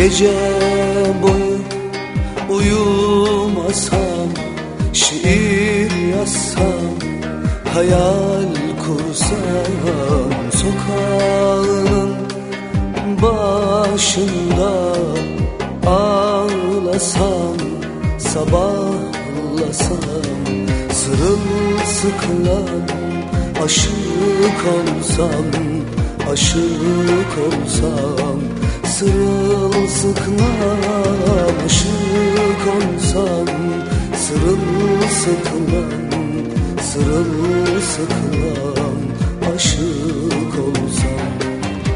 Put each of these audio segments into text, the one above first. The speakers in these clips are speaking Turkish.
Gece boyu uyumasam Şiir yazsam Hayal kursam Sokağının başında Ağlasam Sabahlasam Sırılsıklam Aşık olsam Aşık olsam Sırılsıklam aşık olsam Sırılsıklam, sırılsıklam aşık olsam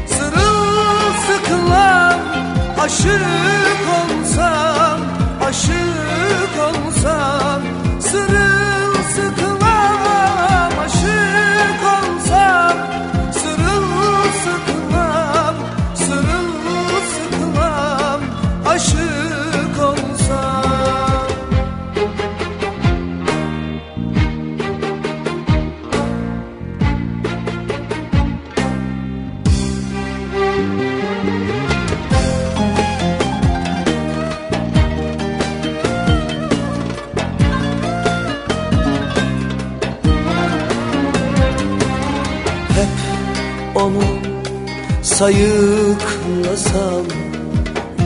Sırılsıklam aşık sayıklasam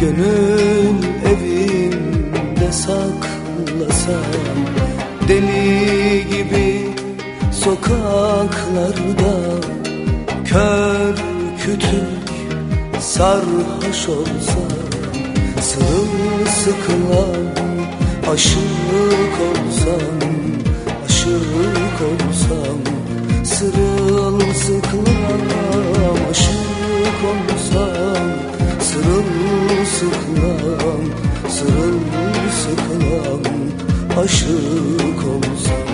Gönül evimde saklasam Deli gibi sokaklarda Kör kütük sarhoş olsam Sırılsıklam aşık olsam Aşık olsam Sırılsıklam aşık olsam Sırılsıklam, sırılsıklam aşık olsam.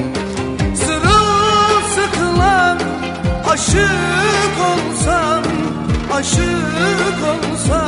Sırılsıklam aşık olsam Aşık olsam